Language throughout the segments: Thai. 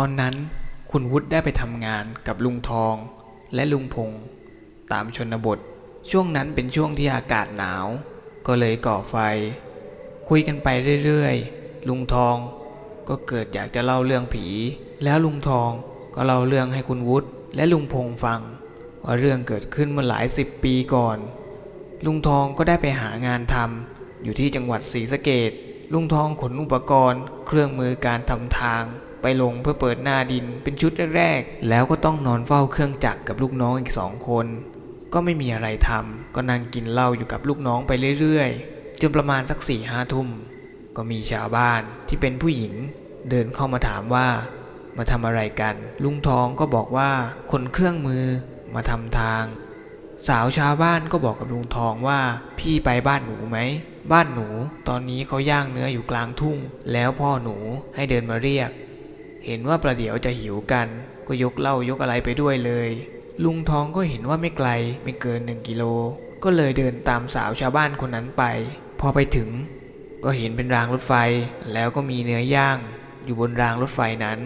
ตอนนั้นคุณวุฒิได้ไปทำงานกับลุงทองและลุงพงษ์ตามชนบท ช่วงนั้นเป็นช่วงที่อากาศหนาว ก็เลยก่อไฟ คุยกันไปเรื่อยๆ ลุงทองก็เกิดอยากจะเล่าเรื่องผี แล้วลุงทองก็เล่าเรื่องให้คุณวุฒิและลุงพงษ์ฟัง ว่าเรื่องเกิดขึ้นเมื่อหลายสิบปีก่อน ลุงทองก็ได้ไปหางานทำอยู่ที่จังหวัดศรีสะเกด ลุงทองขนอุปกรณ์ เครื่องมือการทำทาง ไปลงเพื่อเปิดหน้าดินเป็นชุดแรกๆ แล้วก็ต้องนอนเฝ้าเครื่องจักรกับลูกน้องอีกสองคน ก็ไม่มีอะไรทำก็นั่งกินเหล้าอยู่กับลูกน้องไปเรื่อยๆ จนประมาณสักสี่ห้าทุ่ม ก็มีชาวบ้านที่เป็นผู้หญิง เดินเข้ามาถามว่า มาทำอะไรกัน ลุงทองก็บอกว่าขนเครื่องมือมาทำทาง สาวชาวบ้านก็บอกกับลุงทองว่า พี่ไปบ้านหนูไหม บ้านหนูตอนนี้เขาย่างเนื้ออยู่กลางทุ่ง แล้วพ่อหนูให้เดินมาเรียก เห็นว่าประเดี๋ยวจะหิวกัน ก็ยกเหล้ายกอะไรไปด้วยเลย ลุงทองก็เห็นว่าไม่ไกลไม่เกินหนึ่งกิโล ก็เลยเดินตามสาวชาวบ้านคนนั้นไป พอไปถึง ก็เห็นเป็นรางรถไฟ แล้วก็มีเนื้อย่าง อยู่บนรางรถไฟนั้น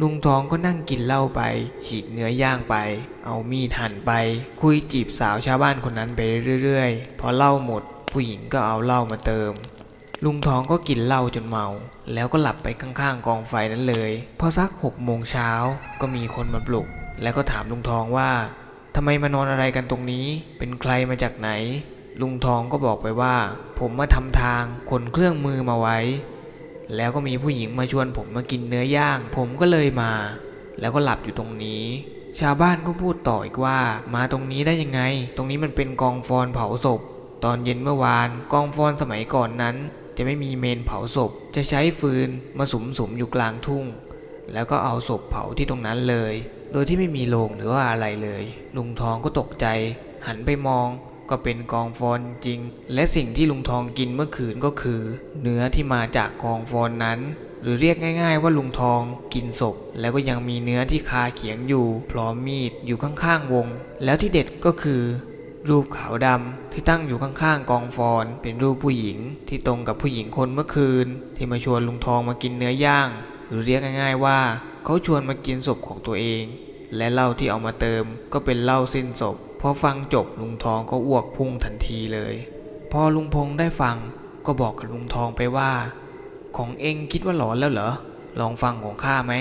ลุงทองก็นั่งกินเหล้าไป ฉีกเนื้อย่างไป เอามีดหั่นไป คุยจีบสาวชาวบ้านคนนั้นไปเรื่อยๆ พอเหล้าหมด ผู้หญิงก็เอาเหล้ามาเติม ลุงทองก็กินเหล้าจนเมา แล้วก็หลับไปข้างๆ กองไฟนั้นเลย พอสักหกโมงเช้าก็มีคนมาปลุก แล้วก็ถามลุงทองว่าทำไมมานอนอะไรกันตรงนี้ เป็นใครมาจากไหน ลุงทองก็บอกไปว่า ผมมาทำทางขนเครื่องมือมาไว้ แล้วก็มีผู้หญิงมาชวนผมมากินเนื้อย่าง ผมก็เลยมา แล้วก็หลับอยู่ตรงนี้ ชาวบ้านก็พูดต่ออีกว่า มาตรงนี้ได้ยังไง ตรงนี้มันเป็นกองฟอนเผาศพ ตอนเย็นเมื่อวาน กองฟอนสมัยก่อนนั้น จะไม่มีเมนเผาศพ จะใช้ฟืนมาสุมสุมอยู่กลางทุ่ง แล้วก็เอาศพเผาที่ตรงนั้นเลย โดยที่ไม่มีโลงหรือว่าอะไรเลย ลุงทองก็ตกใจ หันไปมอง ก็เป็นกองฟอนจริง และสิ่งที่ลุงทองกินเมื่อคืนก็คือ เนื้อที่มาจากกองฟอนนั้น หรือเรียกง่าย ๆ ว่าลุงทองกินศพ แล้วก็ยังมีเนื้อที่คาเขียงอยู่ พร้อมมีดอยู่ข้างๆวง แล้วที่เด็ดก็คือ รูปขาวดำที่ตั้งอยู่ข้างๆกองฟอน เป็นรูปผู้หญิง ที่ตรงกับผู้หญิงคนเมื่อคืน ที่มาชวนลุงทองมากินเนื้อย่าง หรือเรียกง่าย ๆ ว่าเขาชวนมากินศพของตัวเอง และเหล้าที่เอามาเติมก็เป็นเหล้าสิ้นศพ พอฟังจบลุงทองก็อ้วกพุ่งทันทีเลย พอลุงพงได้ฟังก็บอกกับลุงทองไปว่า ของเองคิดว่าหลอนแล้วเหรอ ลองฟังของข้าไหม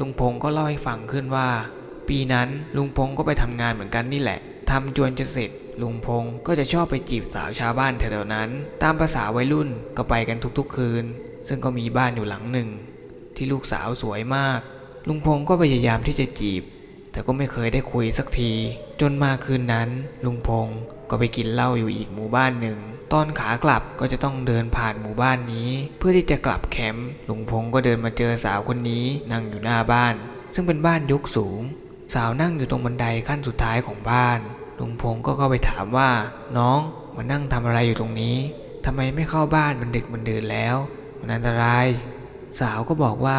ลุงพงก็เล่าให้ฟังขึ้นว่า ปีนั้นลุงพงก็ไปทำงานเหมือนกันนี่แหละทำจวนจะเสร็จ ลุงพงก็จะชอบไปจีบสาวชาวบ้านแถวนั้น ตามภาษาวัยรุ่นก็ไปกันทุกๆคืน ซึ่งก็มีบ้านอยู่หลังหนึ่ง ที่ลูกสาวสวยมาก ลุงพงก็พยายามที่จะจีบ แต่ก็ไม่เคยได้คุยสักที จนมาคืนนั้น ลุงพงก็ไปกินเหล้าอยู่อีกหมู่บ้านหนึ่ง ตอนขากลับก็จะต้องเดินผ่านหมู่บ้านนี้ เพื่อที่จะกลับแคมป์ลุงพงก็เดินมาเจอสาวคนนี้นั่งอยู่หน้าบ้าน ซึ่งเป็นบ้านยกสูง สาวนั่งอยู่ตรงบันไดขั้นสุดท้ายของบ้านลุงพงก็เข้าไปถามว่า น้องมานั่งทำอะไรอยู่ตรงนี้ทำไมไม่เข้าบ้านมันดึกมันเดินแล้ว มันอันตราย สาวก็บอกว่า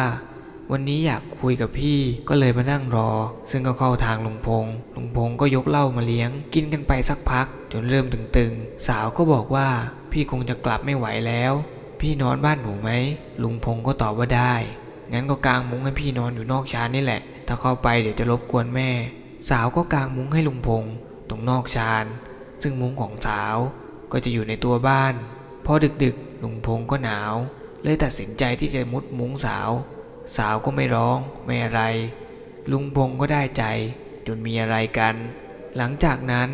วันนี้อยากคุยกับพี่ก็เลยมานั่งรอ ซึ่งก็เข้าทางลุงพงลุงพงก็ยกเหล้ามาเลี้ยง กินกันไปสักพัก จนเริ่มตึงๆ สาวก็บอกว่า พี่คงจะกลับไม่ไหวแล้ว พี่นอนบ้านหนูไหมลุงพงก็ตอบว่าได้ งั้นก็กางมุ้งให้พี่นอนอยู่นอกชานนี่แหละ ถ้าเข้าไปเดี๋ยวจะรบกวนแม่ สาวก็กางมุ้งให้ลุงพงตรงนอกชานซึ่งมุ้งของสาวก็จะอยู่ในตัวบ้านพอดึกๆลุงพงก็หนาว เลยตัดสินใจที่จะมุดมุ้งสาว สาวก็ไม่ร้องไม่อะไร ลุงพงก็ได้ใจ จนมีอะไรกัน หลังจากนั้น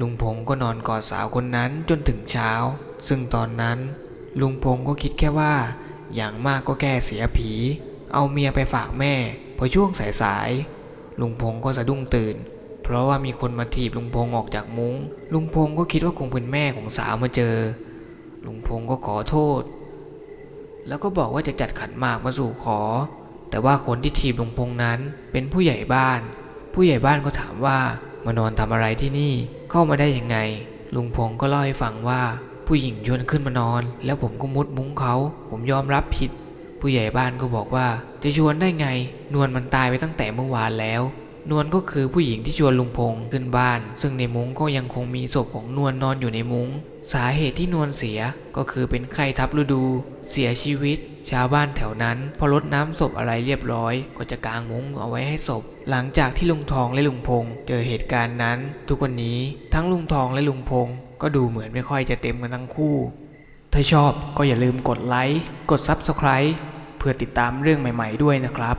ลุงพงก็นอนกอดสาวคนนั้นจนถึงเช้า ซึ่งตอนนั้น ลุงพงก็คิดแค่ว่า อย่างมากก็แค่เสียผี เอาเมียไปฝากแม่พอช่วงสายๆลุงพงก็สะดุ้งตื่น เพราะว่ามีคนมาถีบลุงพงออกจากมุง้ง ลุงพงก็คิดว่าคงเป็นแม่ของสาวมาเจอ ลุงพงก็ขอโทษ แล้วก็บอกว่าจะจัดขันหมากมาสู่ขอ แต่ว่าคนที่ถีบลุงพงนั้นเป็นผู้ใหญ่บ้าน ผู้ใหญ่บ้านก็ถามว่ามานอนทำอะไรที่นี่เข้ามาได้ยังไง ลุงพงก็เล่าให้ฟังว่า ผู้หญิงชวนขึ้นมานอน แล้วผมก็มุดมุ้งเขา ผมยอมรับผิด ผู้ใหญ่บ้านก็บอกว่า จะชวนได้ไง นวลมันตายไปตั้งแต่เมื่อวานแล้ว นวลก็คือผู้หญิงที่ชวนลุงพงขึ้นบ้าน ซึ่งในมุ้งก็ยังคงมีศพของนวลนอนอยู่ในมุ้ง สาเหตุที่นวลเสียก็คือเป็นไข้ทับฤดู เสียชีวิต ชาวบ้านแถวนั้น พอรดน้ำศพอะไรเรียบร้อย ก็จะกางมุ้งเอาไว้ให้ศพ หลังจากที่ลุงทองและลุงพงเจอเหตุการณ์นั้น ทุกวันนี้ทั้งลุงทองและลุงพงก็ดูเหมือนไม่ค่อยจะเต็มกันทั้งคู่ ถ้าชอบก็อย่าลืมกดไลค์กด Subscribe เพื่อติดตามเรื่องใหม่ ๆ ด้วยนะครับ